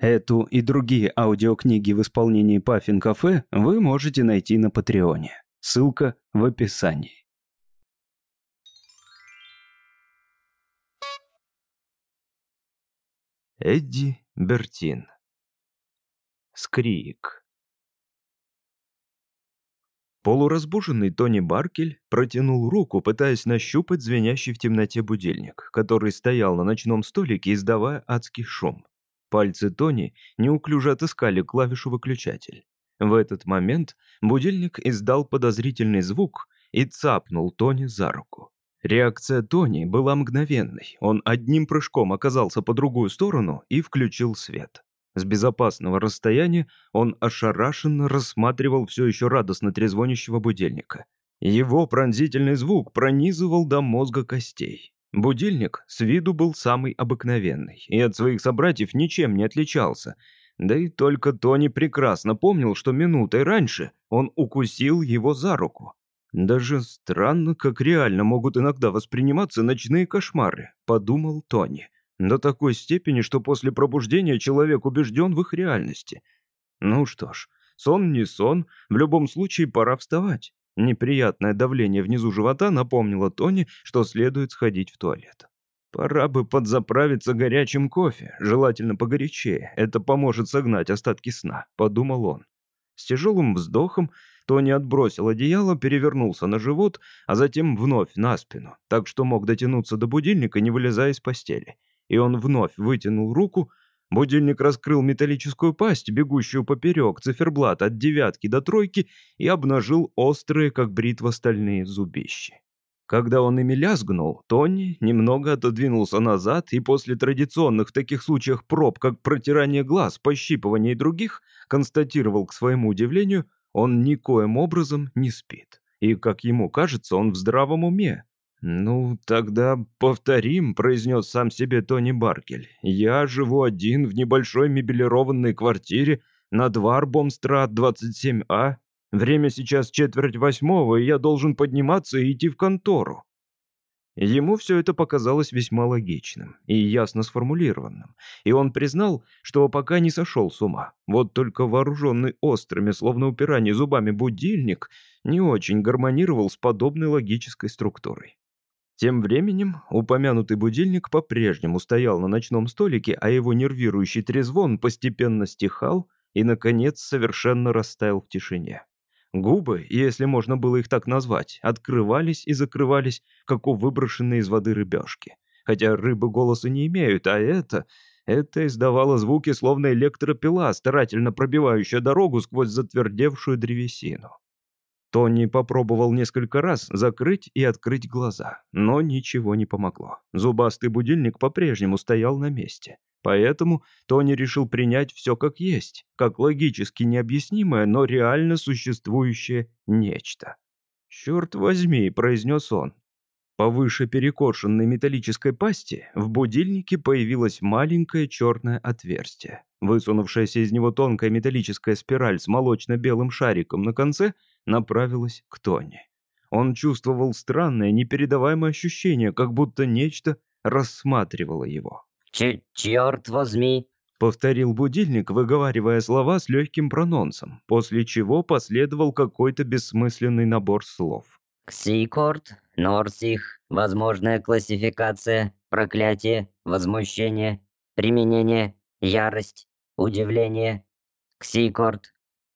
Эту и другие аудиокниги в исполнении Паффин Кафе вы можете найти на Патреоне. Ссылка в описании. Эдди Бертин Скрик Полуразбуженный Тони Баркель протянул руку, пытаясь нащупать звенящий в темноте будильник, который стоял на ночном столике, издавая адский шум. Пальцы Тони неуклюже отыскали клавишу выключатель. В этот момент будильник издал подозрительный звук и цапнул Тони за руку. Реакция Тони была мгновенной. Он одним прыжком оказался по другую сторону и включил свет. С безопасного расстояния он ошарашенно рассматривал все еще радостно трезвонящего будильника. Его пронзительный звук пронизывал до мозга костей. Будильник с виду был самый обыкновенный и от своих собратьев ничем не отличался. Да и только Тони прекрасно помнил, что минутой раньше он укусил его за руку. «Даже странно, как реально могут иногда восприниматься ночные кошмары», — подумал Тони. «До такой степени, что после пробуждения человек убежден в их реальности. Ну что ж, сон не сон, в любом случае пора вставать. Неприятное давление внизу живота напомнило Тони, что следует сходить в туалет. Пора бы подзаправиться горячим кофе, желательно погорячее. Это поможет согнать остатки сна, подумал он. С тяжелым вздохом Тони отбросил одеяло, перевернулся на живот, а затем вновь на спину, так что мог дотянуться до будильника, не вылезая из постели. И он вновь вытянул руку, Будильник раскрыл металлическую пасть, бегущую поперек циферблат от девятки до тройки, и обнажил острые, как бритва, стальные зубищи. Когда он ими лязгнул, Тони немного отодвинулся назад и после традиционных в таких случаях проб, как протирание глаз, пощипывание и других, констатировал к своему удивлению, он никоим образом не спит. И, как ему кажется, он в здравом уме. «Ну, тогда повторим», — произнес сам себе Тони Баркель. «Я живу один в небольшой мебелированной квартире на Дварбомстрат 27А. Время сейчас четверть восьмого, и я должен подниматься и идти в контору». Ему все это показалось весьма логичным и ясно сформулированным, и он признал, что пока не сошел с ума. Вот только вооруженный острыми, словно упирание зубами будильник, не очень гармонировал с подобной логической структурой. Тем временем упомянутый будильник по-прежнему стоял на ночном столике, а его нервирующий трезвон постепенно стихал и, наконец, совершенно растаял в тишине. Губы, если можно было их так назвать, открывались и закрывались, как у выброшенной из воды рыбешки. Хотя рыбы голоса не имеют, а это... Это издавало звуки, словно электропила, старательно пробивающая дорогу сквозь затвердевшую древесину. Тони попробовал несколько раз закрыть и открыть глаза, но ничего не помогло. Зубастый будильник по-прежнему стоял на месте. Поэтому Тони решил принять все как есть, как логически необъяснимое, но реально существующее нечто. «Черт возьми», — произнес он. Повыше перекошенной металлической пасти в будильнике появилось маленькое черное отверстие. Высунувшаяся из него тонкая металлическая спираль с молочно-белым шариком на конце — направилась к Тони. Он чувствовал странное, непередаваемое ощущение, как будто нечто рассматривало его. Ч «Черт возьми!» — повторил будильник, выговаривая слова с легким прононсом, после чего последовал какой-то бессмысленный набор слов. «Ксикорд, Норсих, возможная классификация, проклятие, возмущение, применение, ярость, удивление, Ксикорд,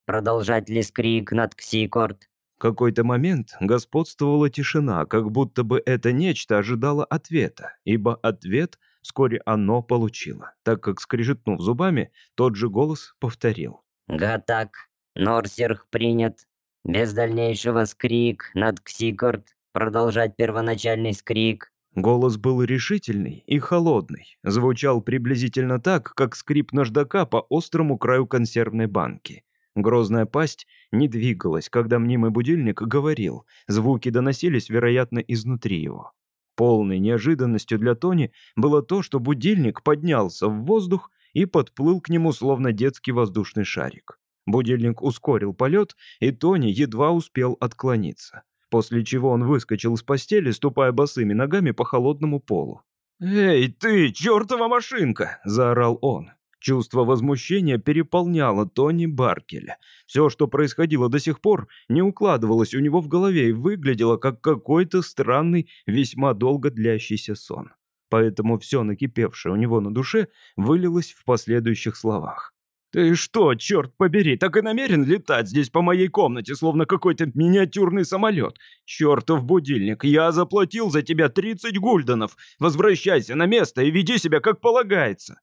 Продолжать ли скрик над Ксикорд? какой-то момент господствовала тишина, как будто бы это нечто ожидало ответа, ибо ответ вскоре оно получило, так как, скрежетнув зубами, тот же голос повторил. «Гатак, Норсерх принят. Без дальнейшего скрик над Ксикорд. Продолжать первоначальный скрик». Голос был решительный и холодный, звучал приблизительно так, как скрип наждака по острому краю консервной банки. Грозная пасть не двигалась, когда мнимый будильник говорил. Звуки доносились, вероятно, изнутри его. Полной неожиданностью для Тони было то, что будильник поднялся в воздух и подплыл к нему, словно детский воздушный шарик. Будильник ускорил полет, и Тони едва успел отклониться, после чего он выскочил из постели, ступая босыми ногами по холодному полу. «Эй, ты, чертова машинка!» — заорал он. Чувство возмущения переполняло Тони Баркеля. Все, что происходило до сих пор, не укладывалось у него в голове и выглядело как какой-то странный, весьма долго длящийся сон. Поэтому все накипевшее у него на душе вылилось в последующих словах. «Ты что, черт побери, так и намерен летать здесь по моей комнате, словно какой-то миниатюрный самолет? Чертов будильник, я заплатил за тебя 30 гульденов. Возвращайся на место и веди себя как полагается».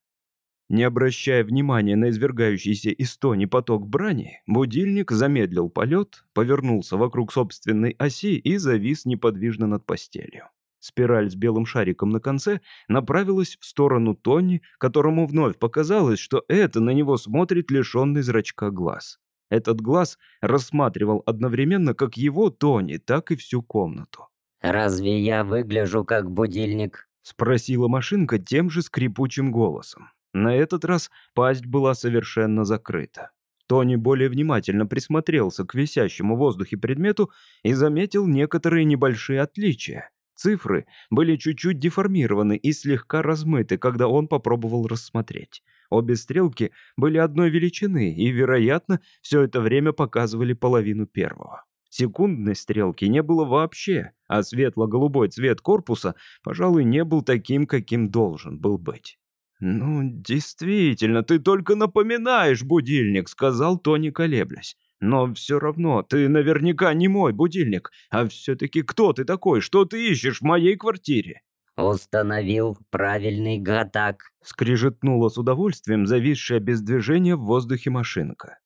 Не обращая внимания на извергающийся из тони поток брани, будильник замедлил полет, повернулся вокруг собственной оси и завис неподвижно над постелью. Спираль с белым шариком на конце направилась в сторону Тони, которому вновь показалось, что это на него смотрит лишенный зрачка глаз. Этот глаз рассматривал одновременно как его Тони, так и всю комнату. «Разве я выгляжу как будильник?» — спросила машинка тем же скрипучим голосом. На этот раз пасть была совершенно закрыта. Тони более внимательно присмотрелся к висящему в воздухе предмету и заметил некоторые небольшие отличия. Цифры были чуть-чуть деформированы и слегка размыты, когда он попробовал рассмотреть. Обе стрелки были одной величины и, вероятно, все это время показывали половину первого. Секундной стрелки не было вообще, а светло-голубой цвет корпуса, пожалуй, не был таким, каким должен был быть. «Ну, действительно, ты только напоминаешь будильник», — сказал Тони, колеблясь. «Но все равно, ты наверняка не мой будильник. А все-таки кто ты такой? Что ты ищешь в моей квартире?» «Установил правильный гатак», — скрижетнула с удовольствием зависшая без движения в воздухе машинка.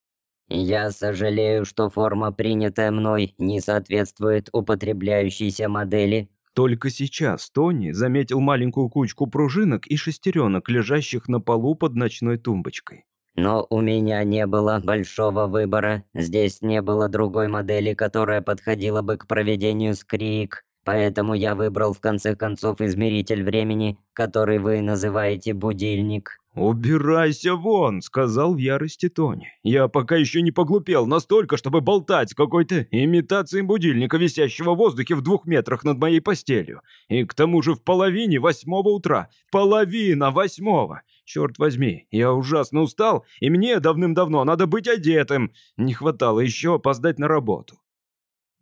«Я сожалею, что форма, принятая мной, не соответствует употребляющейся модели. Только сейчас Тони заметил маленькую кучку пружинок и шестеренок, лежащих на полу под ночной тумбочкой. Но у меня не было большого выбора. Здесь не было другой модели, которая подходила бы к проведению скрик. Поэтому я выбрал в конце концов измеритель времени, который вы называете будильник. «Убирайся вон!» — сказал в ярости Тони. «Я пока еще не поглупел настолько, чтобы болтать с какой-то имитацией будильника, висящего в воздухе в двух метрах над моей постелью. И к тому же в половине восьмого утра. Половина восьмого! Черт возьми, я ужасно устал, и мне давным-давно надо быть одетым. Не хватало еще опоздать на работу».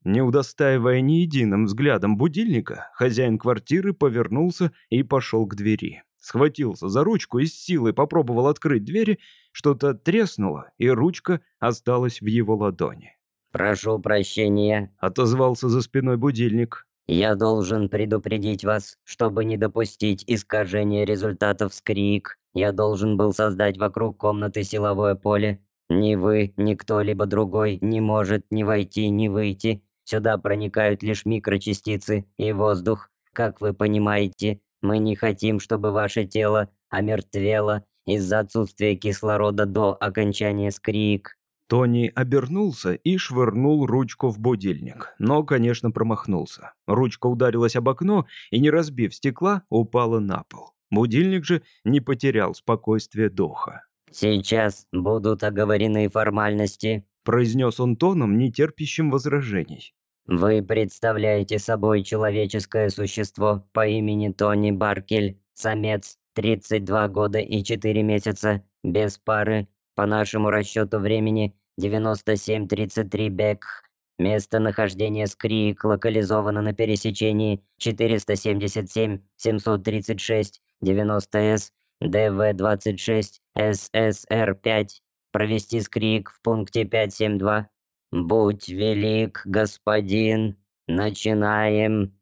Не удостаивая ни единым взглядом будильника, хозяин квартиры повернулся и пошел к двери схватился за ручку и с силой попробовал открыть двери, что-то треснуло, и ручка осталась в его ладони. «Прошу прощения», — отозвался за спиной будильник. «Я должен предупредить вас, чтобы не допустить искажения результатов скрик. Я должен был создать вокруг комнаты силовое поле. Ни вы, ни кто-либо другой не может ни войти, ни выйти. Сюда проникают лишь микрочастицы и воздух. Как вы понимаете, мы не хотим, чтобы ваше тело омертвело из-за отсутствия кислорода до окончания скрик». Тони обернулся и швырнул ручку в будильник, но, конечно, промахнулся. Ручка ударилась об окно и, не разбив стекла, упала на пол. Будильник же не потерял спокойствие духа. «Сейчас будут оговорены формальности», – произнес он тоном, не терпящим возражений. Вы представляете собой человеческое существо по имени Тони Баркель, самец, 32 года и 4 месяца, без пары, по нашему расчету времени 97-33 бек. Место нахождения Скрик локализовано на пересечении 477-736 90С, ДВ-26, ССР-5. Провести Скрик в пункте 572 «Будь велик, господин, начинаем...»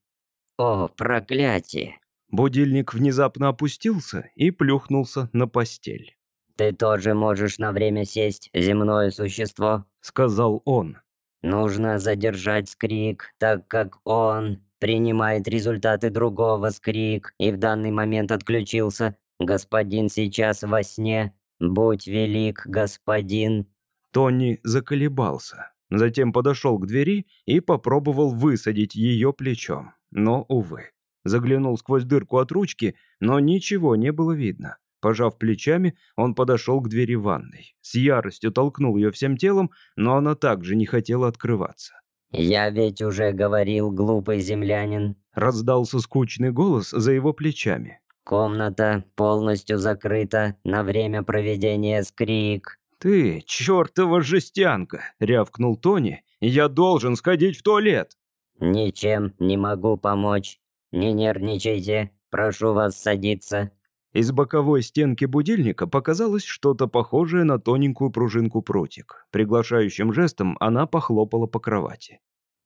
«О, проклятие!» Будильник внезапно опустился и плюхнулся на постель. «Ты тоже можешь на время сесть, земное существо», — сказал он. «Нужно задержать скрик, так как он принимает результаты другого скрик и в данный момент отключился. Господин сейчас во сне. Будь велик, господин». Тони заколебался. Затем подошел к двери и попробовал высадить ее плечом. Но, увы. Заглянул сквозь дырку от ручки, но ничего не было видно. Пожав плечами, он подошел к двери ванной. С яростью толкнул ее всем телом, но она также не хотела открываться. «Я ведь уже говорил, глупый землянин», раздался скучный голос за его плечами. Комната полностью закрыта на время проведения скрик. «Ты, чертова жестянка!» — рявкнул Тони. «Я должен сходить в туалет!» «Ничем не могу помочь. Не нервничайте. Прошу вас садиться». Из боковой стенки будильника показалось что-то похожее на тоненькую пружинку прутик. Приглашающим жестом она похлопала по кровати.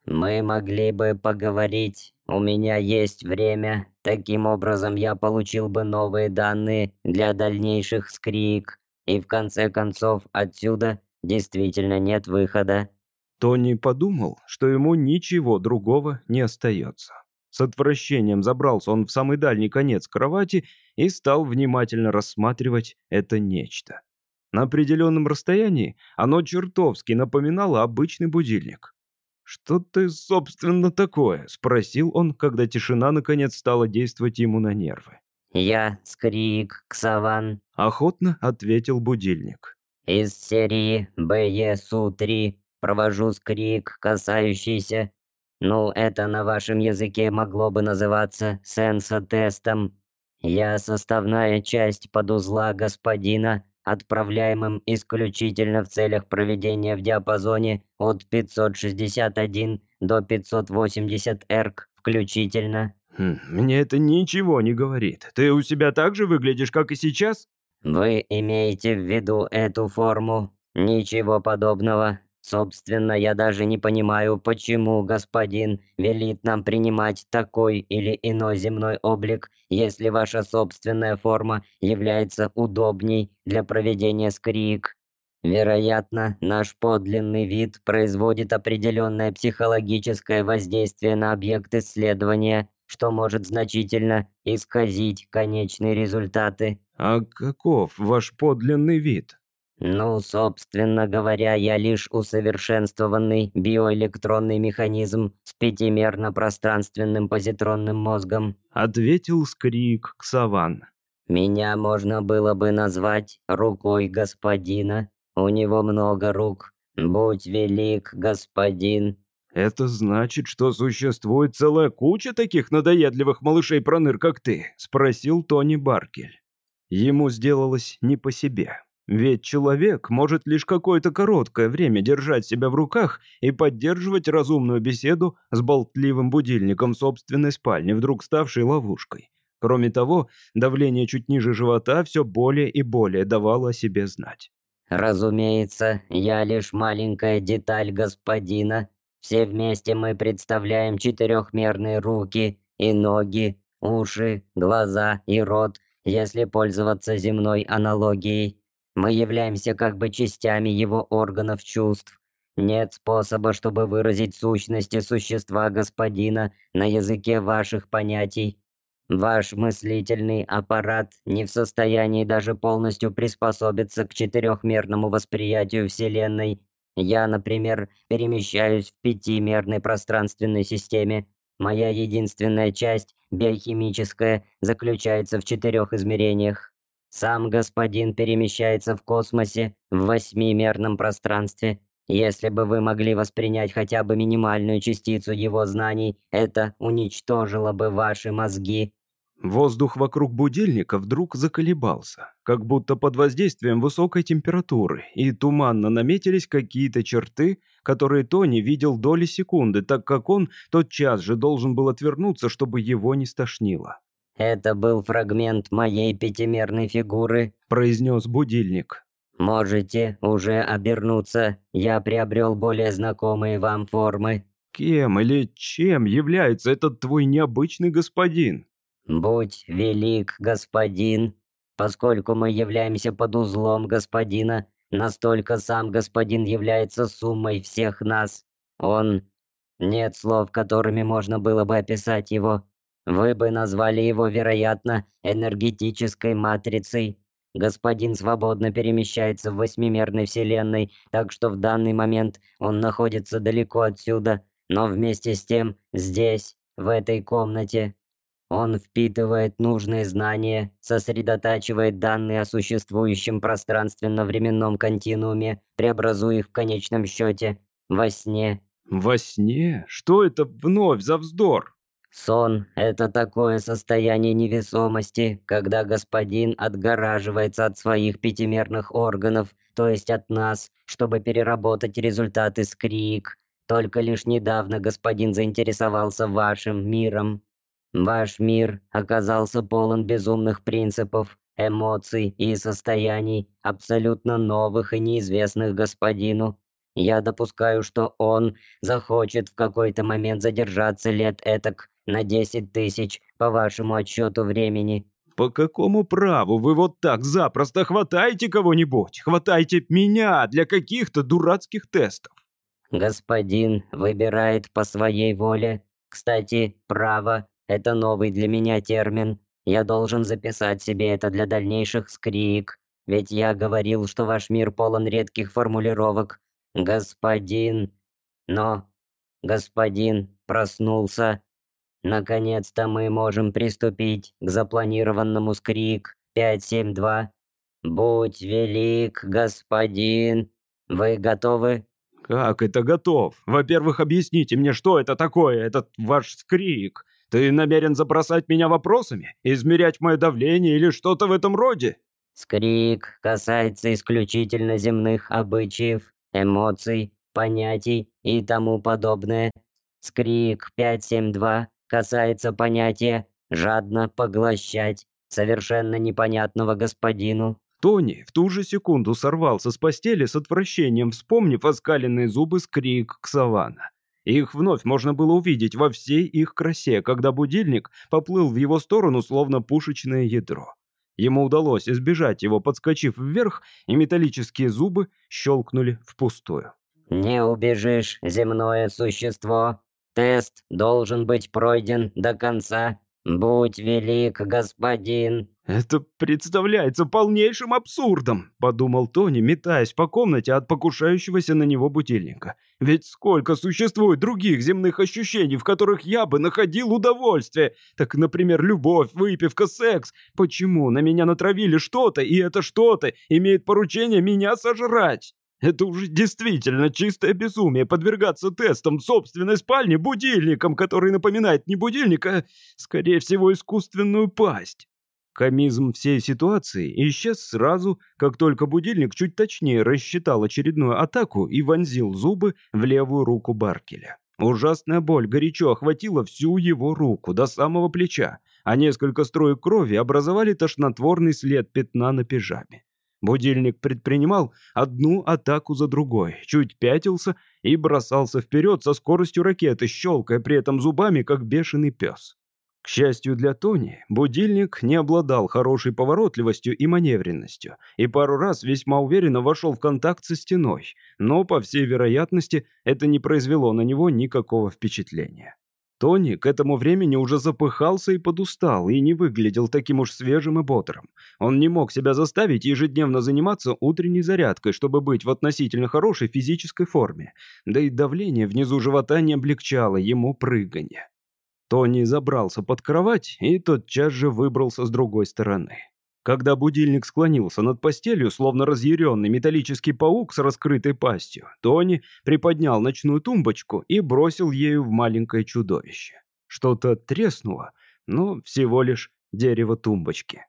«Мы могли бы поговорить. У меня есть время. Таким образом, я получил бы новые данные для дальнейших скрик. И в конце концов, отсюда действительно нет выхода». Тони подумал, что ему ничего другого не остается. С отвращением забрался он в самый дальний конец кровати и стал внимательно рассматривать это нечто. На определенном расстоянии оно чертовски напоминало обычный будильник. «Что ты, собственно, такое?» — спросил он, когда тишина наконец стала действовать ему на нервы. «Я Скрик Ксаван», — охотно ответил будильник. «Из серии БЕСУ-3 провожу скрик, касающийся... Ну, это на вашем языке могло бы называться сенсотестом. Я составная часть подузла господина, отправляемым исключительно в целях проведения в диапазоне от 561 до 580 эрк включительно. Хм, «Мне это ничего не говорит. Ты у себя так же выглядишь, как и сейчас?» «Вы имеете в виду эту форму? Ничего подобного. Собственно, я даже не понимаю, почему господин велит нам принимать такой или иной земной облик, если ваша собственная форма является удобней для проведения скрик. Вероятно, наш подлинный вид производит определенное психологическое воздействие на объект исследования, что может значительно исказить конечные результаты. А каков ваш подлинный вид? Ну, собственно говоря, я лишь усовершенствованный биоэлектронный механизм с пятимерно-пространственным позитронным мозгом. Ответил Скрик Ксаван. Меня можно было бы назвать рукой господина. У него много рук. Будь велик, господин. «Это значит, что существует целая куча таких надоедливых малышей-проныр, как ты?» — спросил Тони Баркель. Ему сделалось не по себе. Ведь человек может лишь какое-то короткое время держать себя в руках и поддерживать разумную беседу с болтливым будильником собственной спальни, вдруг ставшей ловушкой. Кроме того, давление чуть ниже живота все более и более давало о себе знать. «Разумеется, я лишь маленькая деталь господина. Все вместе мы представляем четырехмерные руки и ноги, уши, глаза и рот, если пользоваться земной аналогией. Мы являемся как бы частями его органов чувств. Нет способа, чтобы выразить сущности существа господина на языке ваших понятий. Ваш мыслительный аппарат не в состоянии даже полностью приспособиться к четырехмерному восприятию Вселенной. Я, например, перемещаюсь в пятимерной пространственной системе. Моя единственная часть, биохимическая, заключается в четырех измерениях. Сам господин перемещается в космосе в восьмимерном пространстве. Если бы вы могли воспринять хотя бы минимальную частицу его знаний, это уничтожило бы ваши мозги. Воздух вокруг будильника вдруг заколебался, как будто под воздействием высокой температуры, и туманно наметились какие-то черты, которые Тони видел доли секунды, так как он тотчас же должен был отвернуться, чтобы его не стошнило. «Это был фрагмент моей пятимерной фигуры», – произнес будильник. «Можете уже обернуться. Я приобрел более знакомые вам формы». «Кем или чем является этот твой необычный господин?» «Будь велик, господин. Поскольку мы являемся под узлом господина, настолько сам господин является суммой всех нас. Он... Нет слов, которыми можно было бы описать его. Вы бы назвали его, вероятно, энергетической матрицей. Господин свободно перемещается в восьмимерной вселенной, так что в данный момент он находится далеко отсюда, но вместе с тем здесь, в этой комнате. Он впитывает нужные знания, сосредотачивает данные о существующем пространственно-временном континууме, преобразуя их в конечном счете во сне. Во сне? Что это вновь за вздор? Сон – это такое состояние невесомости, когда господин отгораживается от своих пятимерных органов, то есть от нас, чтобы переработать результаты скрик. Только лишь недавно господин заинтересовался вашим миром. Ваш мир оказался полон безумных принципов, эмоций и состояний, абсолютно новых и неизвестных господину. Я допускаю, что он захочет в какой-то момент задержаться лет этак на 10 тысяч, по вашему отчету времени». «По какому праву вы вот так запросто хватаете кого-нибудь? Хватаете меня для каких-то дурацких тестов?» «Господин выбирает по своей воле. Кстати, право – это новый для меня термин. Я должен записать себе это для дальнейших скрик. Ведь я говорил, что ваш мир полон редких формулировок. Господин. Но господин проснулся Наконец-то мы можем приступить к запланированному скрик 572. Будь велик, господин. Вы готовы? Как это готов? Во-первых, объясните мне, что это такое, этот ваш скрик. Ты намерен забросать меня вопросами? Измерять мое давление или что-то в этом роде? Скрик касается исключительно земных обычаев, эмоций, понятий и тому подобное. Скрик 572 касается понятия «жадно поглощать» совершенно непонятного господину. Тони в ту же секунду сорвался с постели с отвращением, вспомнив оскаленные зубы скрик Ксавана. Их вновь можно было увидеть во всей их красе, когда будильник поплыл в его сторону, словно пушечное ядро. Ему удалось избежать его, подскочив вверх, и металлические зубы щелкнули впустую. «Не убежишь, земное существо!» Тест должен быть пройден до конца. Будь велик, господин. Это представляется полнейшим абсурдом, подумал Тони, метаясь по комнате от покушающегося на него будильника. Ведь сколько существует других земных ощущений, в которых я бы находил удовольствие. Так, например, любовь, выпивка, секс. Почему на меня натравили что-то, и это что-то имеет поручение меня сожрать? Это уже действительно чистое безумие подвергаться тестам собственной спальне будильником, который напоминает не будильник, а, скорее всего, искусственную пасть. Комизм всей ситуации исчез сразу, как только будильник чуть точнее рассчитал очередную атаку и вонзил зубы в левую руку Баркеля. Ужасная боль горячо охватила всю его руку до самого плеча, а несколько строек крови образовали тошнотворный след пятна на пижаме. Будильник предпринимал одну атаку за другой, чуть пятился и бросался вперед со скоростью ракеты, щелкая при этом зубами, как бешеный пес. К счастью для Тони, будильник не обладал хорошей поворотливостью и маневренностью, и пару раз весьма уверенно вошел в контакт со стеной, но, по всей вероятности, это не произвело на него никакого впечатления. Тони к этому времени уже запыхался и подустал, и не выглядел таким уж свежим и бодрым. Он не мог себя заставить ежедневно заниматься утренней зарядкой, чтобы быть в относительно хорошей физической форме. Да и давление внизу живота не облегчало ему прыгание. Тони забрался под кровать и тотчас же выбрался с другой стороны. Когда будильник склонился над постелью, словно разъяренный металлический паук с раскрытой пастью, Тони приподнял ночную тумбочку и бросил ею в маленькое чудовище. Что-то треснуло, но всего лишь дерево тумбочки.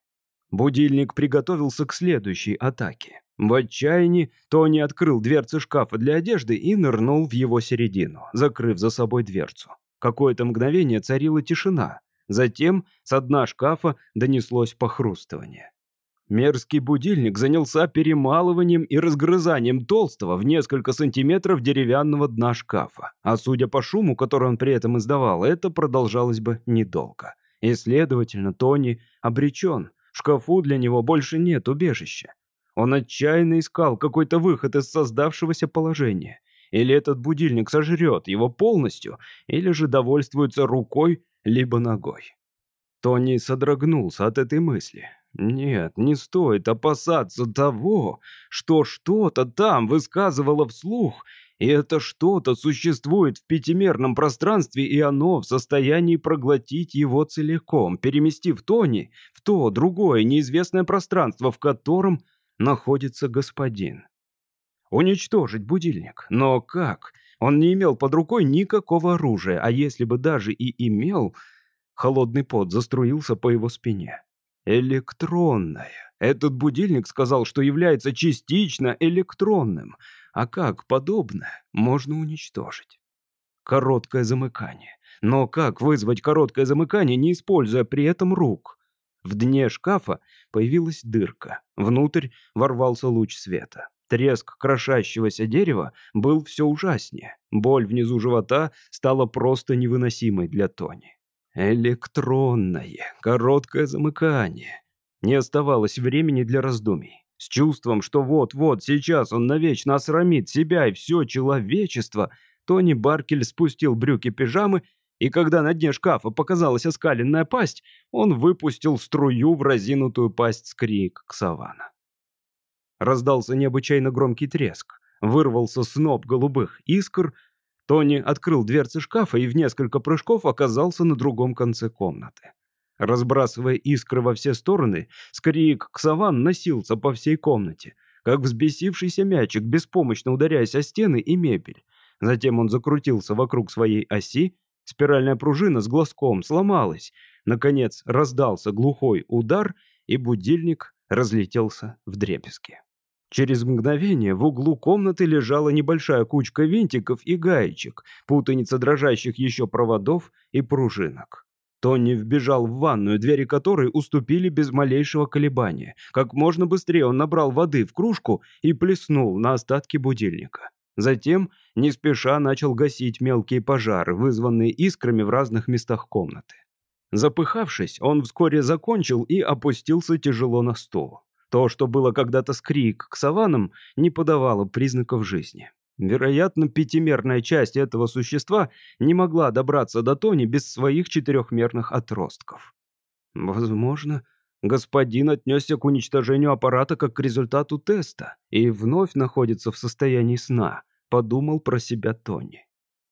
Будильник приготовился к следующей атаке. В отчаянии Тони открыл дверцы шкафа для одежды и нырнул в его середину, закрыв за собой дверцу. Какое-то мгновение царила тишина, Затем с дна шкафа донеслось похрустывание. Мерзкий будильник занялся перемалыванием и разгрызанием толстого в несколько сантиметров деревянного дна шкафа. А судя по шуму, который он при этом издавал, это продолжалось бы недолго. И, следовательно, Тони обречен. В шкафу для него больше нет убежища. Он отчаянно искал какой-то выход из создавшегося положения. Или этот будильник сожрет его полностью, или же довольствуется рукой либо ногой. Тони содрогнулся от этой мысли. Нет, не стоит опасаться того, что что-то там высказывало вслух, и это что-то существует в пятимерном пространстве, и оно в состоянии проглотить его целиком, переместив Тони в то другое неизвестное пространство, в котором находится господин. Уничтожить будильник. Но как? Он не имел под рукой никакого оружия, а если бы даже и имел, Холодный пот заструился по его спине. Электронная. Этот будильник сказал, что является частично электронным. А как подобное можно уничтожить? Короткое замыкание. Но как вызвать короткое замыкание, не используя при этом рук? В дне шкафа появилась дырка. Внутрь ворвался луч света. Треск крошащегося дерева был все ужаснее. Боль внизу живота стала просто невыносимой для Тони. Электронное, короткое замыкание. Не оставалось времени для раздумий. С чувством, что вот-вот сейчас он навечно осрамит себя и все человечество, Тони Баркель спустил брюки пижамы, и когда на дне шкафа показалась оскаленная пасть, он выпустил струю в разинутую пасть скрик Ксавана. Раздался необычайно громкий треск. Вырвался сноп голубых искр. Тони открыл дверцы шкафа и в несколько прыжков оказался на другом конце комнаты. Разбрасывая искры во все стороны, скрик Ксаван носился по всей комнате, как взбесившийся мячик, беспомощно ударяясь о стены и мебель. Затем он закрутился вокруг своей оси, спиральная пружина с глазком сломалась. Наконец раздался глухой удар, и будильник разлетелся в дребезги. Через мгновение в углу комнаты лежала небольшая кучка винтиков и гаечек, путаница дрожащих еще проводов и пружинок. Тони вбежал в ванную, двери которой уступили без малейшего колебания. Как можно быстрее он набрал воды в кружку и плеснул на остатки будильника. Затем, не спеша, начал гасить мелкие пожары, вызванные искрами в разных местах комнаты. Запыхавшись, он вскоре закончил и опустился тяжело на стул. То, что было когда-то скрик к саванам, не подавало признаков жизни. Вероятно, пятимерная часть этого существа не могла добраться до Тони без своих четырехмерных отростков. Возможно, господин отнесся к уничтожению аппарата как к результату теста и вновь находится в состоянии сна, подумал про себя Тони.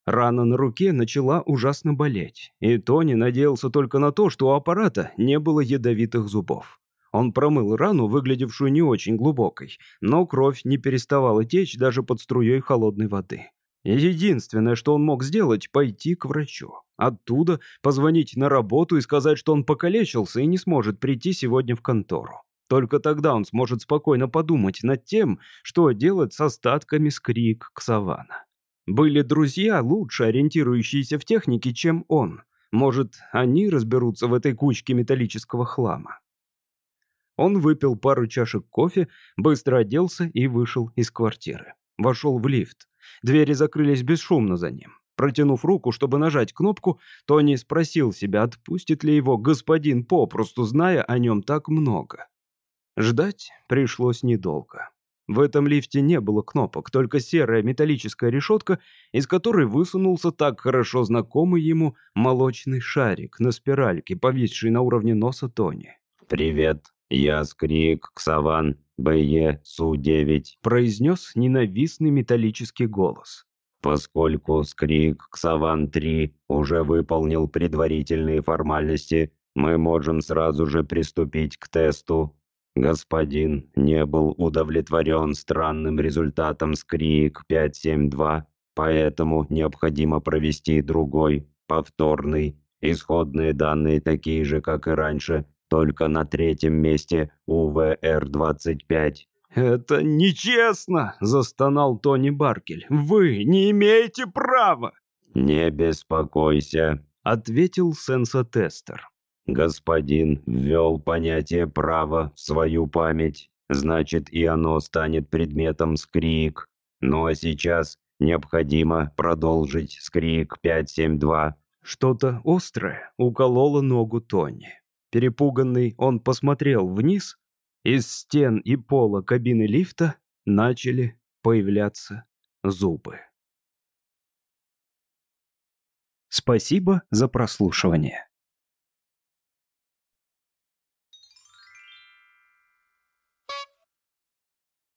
Рана на руке начала ужасно болеть, и Тони надеялся только на то, что у аппарата не было ядовитых зубов. Он промыл рану, выглядевшую не очень глубокой, но кровь не переставала течь даже под струей холодной воды. Единственное, что он мог сделать, пойти к врачу. Оттуда позвонить на работу и сказать, что он покалечился и не сможет прийти сегодня в контору. Только тогда он сможет спокойно подумать над тем, что делать с остатками скрик Ксавана. Были друзья, лучше ориентирующиеся в технике, чем он. Может, они разберутся в этой кучке металлического хлама. Он выпил пару чашек кофе, быстро оделся и вышел из квартиры. Вошел в лифт. Двери закрылись бесшумно за ним. Протянув руку, чтобы нажать кнопку, Тони спросил себя, отпустит ли его господин попросту, зная о нем так много. Ждать пришлось недолго. В этом лифте не было кнопок, только серая металлическая решетка, из которой высунулся так хорошо знакомый ему молочный шарик на спиральке, повисший на уровне носа Тони. «Привет», «Я скрик Ксаван БЕ Су-9», произнес ненавистный металлический голос. «Поскольку скрик Ксаван-3 уже выполнил предварительные формальности, мы можем сразу же приступить к тесту. Господин не был удовлетворен странным результатом скрик 572, поэтому необходимо провести другой, повторный. Исходные данные такие же, как и раньше, только на третьем месте УВР-25. «Это нечестно!» – застонал Тони Баркель. «Вы не имеете права!» «Не беспокойся», – ответил сенсотестер. «Господин ввел понятие права в свою память, значит и оно станет предметом скрик. Ну а сейчас необходимо продолжить скрик 572». Что-то острое укололо ногу Тони. Перепуганный, он посмотрел вниз. Из стен и пола кабины лифта начали появляться зубы. Спасибо за прослушивание.